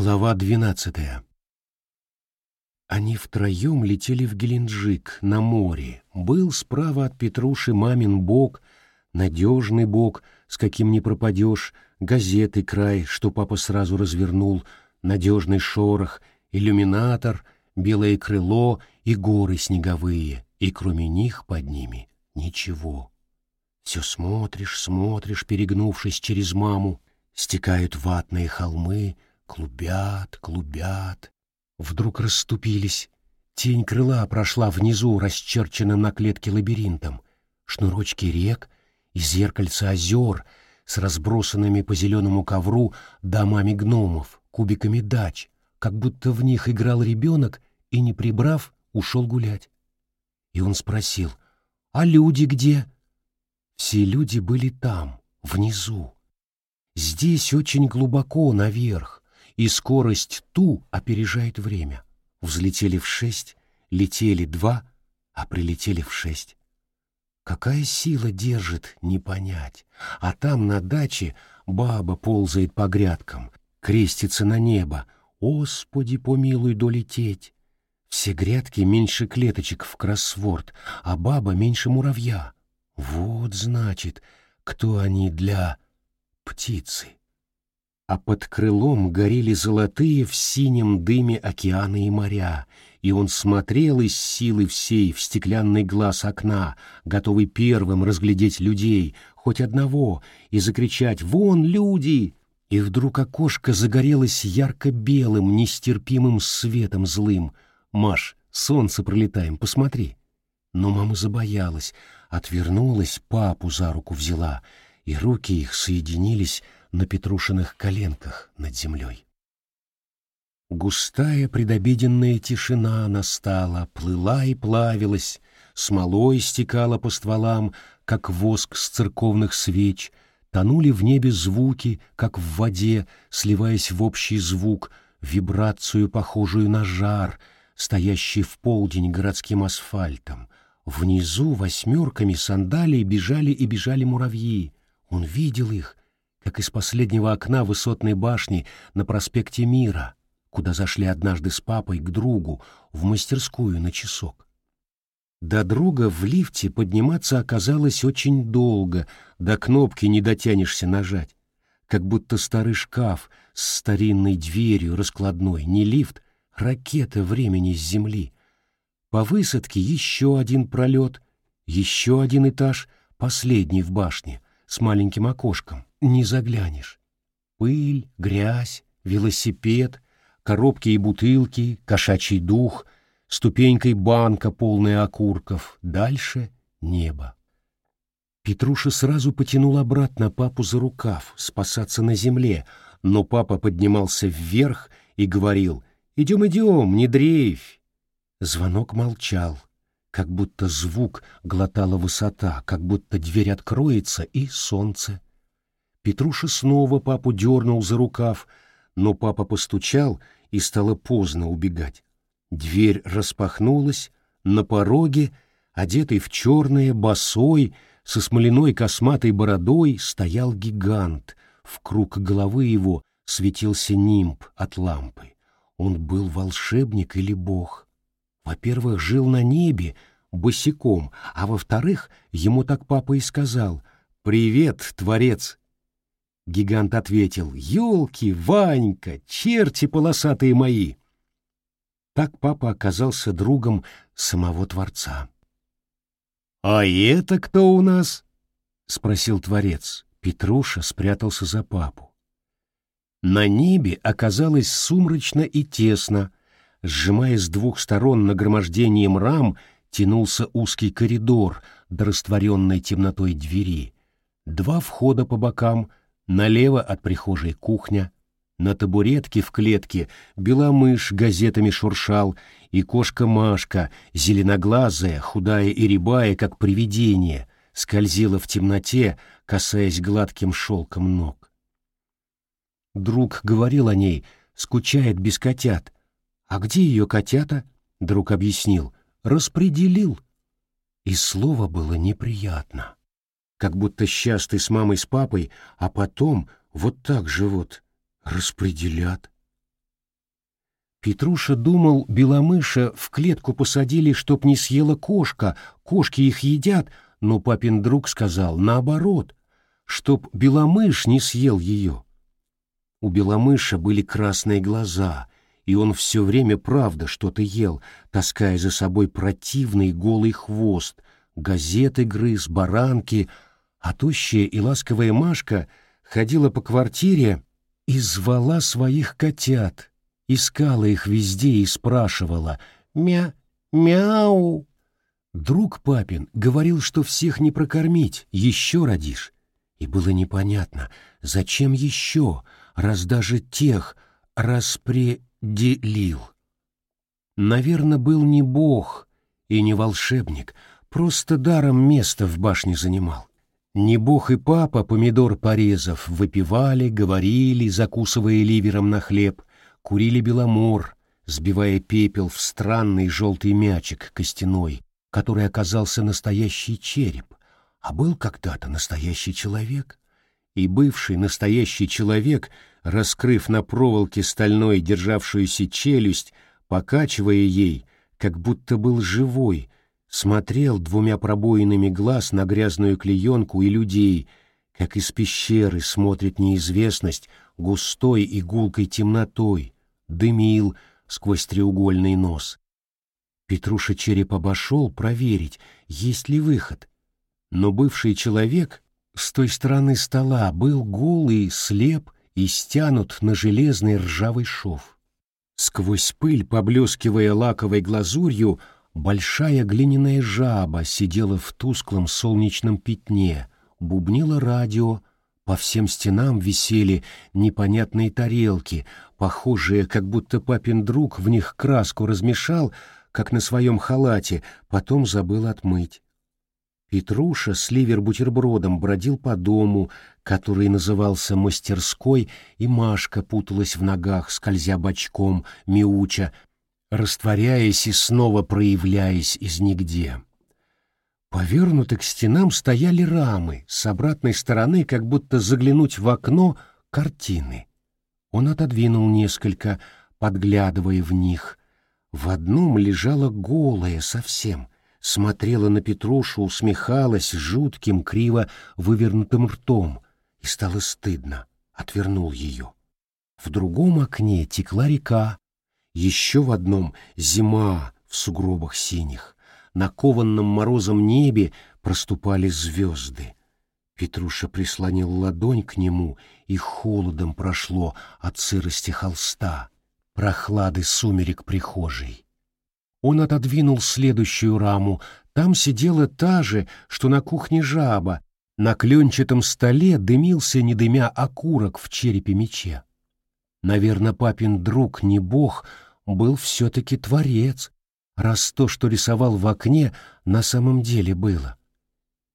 Глава двенадцатая. Они втроем летели в Геленджик, на море. Был справа от Петруши мамин бок, надежный бок, с каким не пропадешь, газеты край, что папа сразу развернул, надежный шорох, иллюминатор, белое крыло и горы снеговые, и кроме них под ними ничего. Все смотришь, смотришь, перегнувшись через маму, стекают ватные холмы, Клубят, клубят. Вдруг расступились. Тень крыла прошла внизу, расчерченным на клетке лабиринтом. Шнурочки рек и зеркальца озер с разбросанными по зеленому ковру домами гномов, кубиками дач, как будто в них играл ребенок и, не прибрав, ушел гулять. И он спросил, «А люди где?» Все люди были там, внизу. Здесь очень глубоко наверх, и скорость ту опережает время. Взлетели в шесть, летели два, а прилетели в шесть. Какая сила держит, не понять. А там на даче баба ползает по грядкам, крестится на небо. Господи, помилуй долететь. Все грядки меньше клеточек в кроссворд, а баба меньше муравья. Вот, значит, кто они для птицы а под крылом горели золотые в синем дыме океаны и моря, и он смотрел из силы всей в стеклянный глаз окна, готовый первым разглядеть людей, хоть одного, и закричать «Вон люди!» И вдруг окошко загорелось ярко-белым, нестерпимым светом злым. «Маш, солнце пролетаем, посмотри!» Но мама забоялась, отвернулась, папу за руку взяла, и руки их соединились на Петрушиных коленках над землей. Густая предобеденная тишина настала, плыла и плавилась, смолой стекала по стволам, как воск с церковных свеч, тонули в небе звуки, как в воде, сливаясь в общий звук, вибрацию, похожую на жар, стоящий в полдень городским асфальтом. Внизу восьмерками сандалий бежали и бежали муравьи. Он видел их, как из последнего окна высотной башни на проспекте Мира, куда зашли однажды с папой к другу в мастерскую на часок. До друга в лифте подниматься оказалось очень долго, до кнопки не дотянешься нажать. Как будто старый шкаф с старинной дверью раскладной, не лифт, ракета времени с земли. По высадке еще один пролет, еще один этаж, последний в башне, с маленьким окошком не заглянешь. Пыль, грязь, велосипед, коробки и бутылки, кошачий дух, ступенькой банка, полная окурков, дальше — небо. Петруша сразу потянул обратно папу за рукав, спасаться на земле, но папа поднимался вверх и говорил «Идем, идем, не дрейфь». Звонок молчал, как будто звук глотала высота, как будто дверь откроется и солнце Петруша снова папу дернул за рукав, но папа постучал, и стало поздно убегать. Дверь распахнулась, на пороге, одетый в черное, босой, со смоляной косматой бородой, стоял гигант. В круг головы его светился нимб от лампы. Он был волшебник или бог. Во-первых, жил на небе, босиком, а во-вторых, ему так папа и сказал «Привет, творец!» Гигант ответил, «Елки, Ванька, черти полосатые мои!» Так папа оказался другом самого Творца. «А это кто у нас?» — спросил Творец. Петруша спрятался за папу. На небе оказалось сумрачно и тесно. Сжимая с двух сторон нагромождением рам, тянулся узкий коридор до растворенной темнотой двери. Два входа по бокам — Налево от прихожей кухня, на табуретке в клетке беломыш газетами шуршал, и кошка Машка, зеленоглазая, худая и рябая, как привидение, скользила в темноте, касаясь гладким шелком ног. Друг говорил о ней, скучает без котят. А где ее котята? Друг объяснил. Распределил. И слово было неприятно как будто сейчас ты с мамой с папой, а потом вот так же вот распределят. Петруша думал, беломыша в клетку посадили, чтоб не съела кошка, кошки их едят, но папин друг сказал наоборот, чтоб беломыш не съел ее. У беломыша были красные глаза, и он все время правда что-то ел, таская за собой противный голый хвост, газеты грыз, баранки, а тощая и ласковая Машка ходила по квартире и звала своих котят, искала их везде и спрашивала «Мя... мяу». Друг папин говорил, что всех не прокормить, еще родишь. И было непонятно, зачем еще, раз даже тех распределил. Наверное, был не бог и не волшебник, просто даром место в башне занимал. Не бог и папа помидор порезав выпивали, говорили, закусывая ливером на хлеб, курили беломор, сбивая пепел в странный желтый мячик костяной, который оказался настоящий череп, а был когда-то настоящий человек. И бывший настоящий человек, раскрыв на проволоке стальной державшуюся челюсть, покачивая ей, как будто был живой, смотрел двумя пробоинами глаз на грязную клеенку и людей, как из пещеры смотрит неизвестность густой и гулкой темнотой, дымил сквозь треугольный нос. Петруша череп обошел проверить, есть ли выход. Но бывший человек с той стороны стола был голый, слеп и стянут на железный ржавый шов. Сквозь пыль, поблескивая лаковой глазурью, большая глиняная жаба сидела в тусклом солнечном пятне, бубнила радио, по всем стенам висели непонятные тарелки, похожие, как будто папин друг в них краску размешал, как на своем халате, потом забыл отмыть. Петруша с ливер-бутербродом бродил по дому, который назывался мастерской, и Машка путалась в ногах, скользя бочком, мяуча, растворяясь и снова проявляясь из нигде. Повернуты к стенам стояли рамы, с обратной стороны, как будто заглянуть в окно, картины. Он отодвинул несколько, подглядывая в них. В одном лежала голая совсем, смотрела на Петрушу, усмехалась жутким, криво вывернутым ртом, и стало стыдно, отвернул ее. В другом окне текла река, еще в одном — зима в сугробах синих на кованном морозом небе проступали звезды. Петруша прислонил ладонь к нему, и холодом прошло от сырости холста, прохлады сумерек прихожей. Он отодвинул следующую раму, там сидела та же, что на кухне жаба, на кленчатом столе дымился, не дымя, окурок в черепе мече. Наверное, папин друг, не бог, был все-таки творец, раз то, что рисовал в окне, на самом деле было.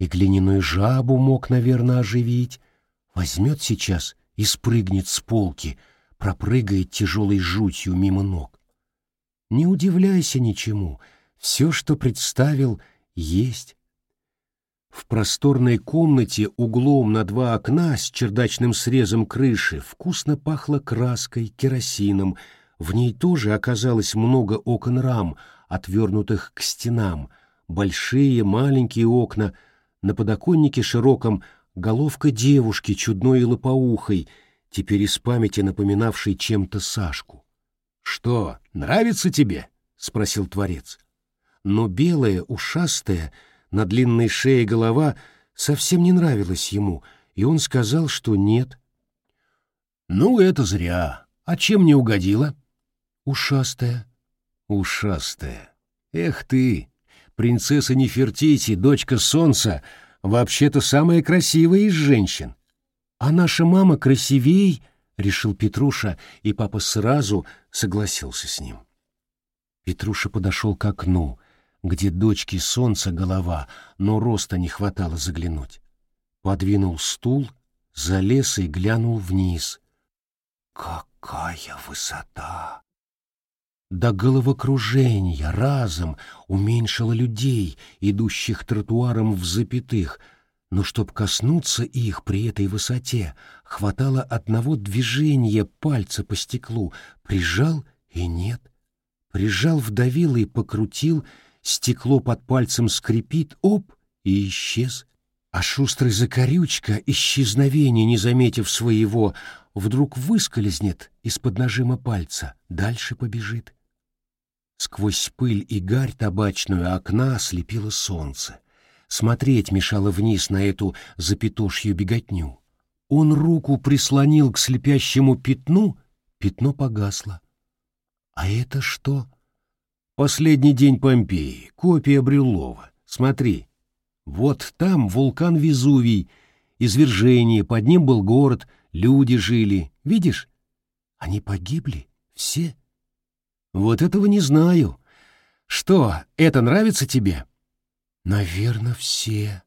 И глиняную жабу мог, наверное, оживить. Возьмет сейчас и спрыгнет с полки, пропрыгает тяжелой жутью мимо ног. Не удивляйся ничему, все, что представил, есть. В просторной комнате углом на два окна с чердачным срезом крыши вкусно пахло краской, керосином, в ней тоже оказалось много окон-рам, отвернутых к стенам, большие, маленькие окна, на подоконнике широком головка девушки чудной и лопоухой, теперь из памяти напоминавшей чем-то Сашку. «Что, нравится тебе?» — спросил Творец. Но белая, ушастая, на длинной шее голова совсем не нравилась ему, и он сказал, что нет. «Ну, это зря. А чем не угодила?» «Ушастая», Ушастая. Эх ты, принцесса Нефертити, дочка солнца, вообще-то самая красивая из женщин. А наша мама красивей, решил Петруша, и папа сразу согласился с ним. Петруша подошел к окну, где дочки солнца голова, но роста не хватало заглянуть. Подвинул стул, залез и глянул вниз. Какая высота! до головокружения разом уменьшила людей, идущих тротуаром в запятых, но чтоб коснуться их при этой высоте, хватало одного движения пальца по стеклу, прижал И нет. Прижал, вдавил и покрутил, стекло под пальцем скрипит, оп, и исчез. А шустрый закорючка, исчезновение не заметив своего, вдруг выскользнет из-под нажима пальца, дальше побежит. Сквозь пыль и гарь табачную окна ослепило солнце. Смотреть мешало вниз на эту запятошью беготню. Он руку прислонил к слепящему пятну, пятно погасло. А это что? Последний день Помпеи, копия Брюлова. Смотри. Вот там вулкан Везувий, извержение, под ним был город, люди жили. Видишь? Они погибли, все. Вот этого не знаю. Что, это нравится тебе? Наверно, все,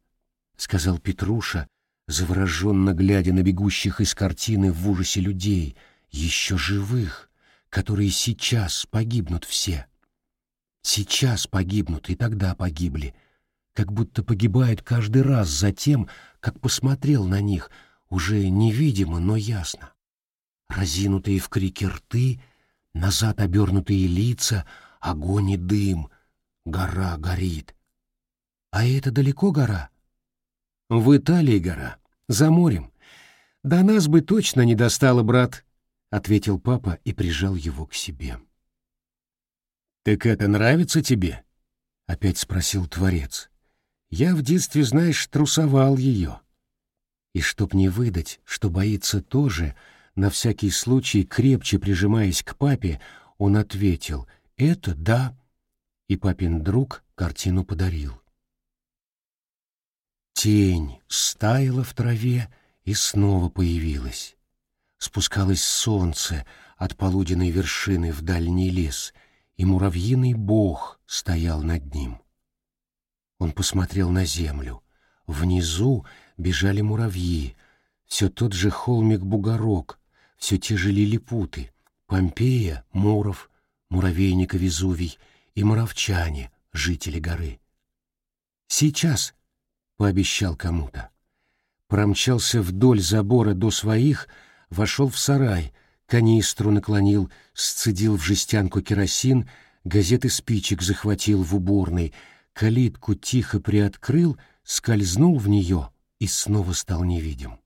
сказал Петруша, завороженно глядя на бегущих из картины в ужасе людей, еще живых, которые сейчас погибнут все. Сейчас погибнут и тогда погибли — как будто погибает каждый раз за тем, как посмотрел на них, уже невидимо, но ясно. Разинутые в крике рты, назад обернутые лица, огонь и дым, гора горит. А это далеко гора? В Италии гора, за морем. До нас бы точно не достало, брат, — ответил папа и прижал его к себе. «Так это нравится тебе?» — опять спросил Творец. Я в детстве, знаешь, трусовал ее. И чтоб не выдать, что боится тоже, на всякий случай, крепче прижимаясь к папе, он ответил «Это да». И папин друг картину подарил. Тень стаяла в траве и снова появилась. Спускалось солнце от полуденной вершины в дальний лес, и муравьиный бог стоял над ним. Он посмотрел на землю. Внизу бежали муравьи, все тот же холмик-бугорок, все те же лилипуты, Помпея, Муров, муравейника Везувий и муравчане, жители горы. «Сейчас», — пообещал кому-то. Промчался вдоль забора до своих, вошел в сарай, канистру наклонил, сцедил в жестянку керосин, газеты спичек захватил в уборной — калитку тихо приоткрыл, скользнул в нее и снова стал невидим.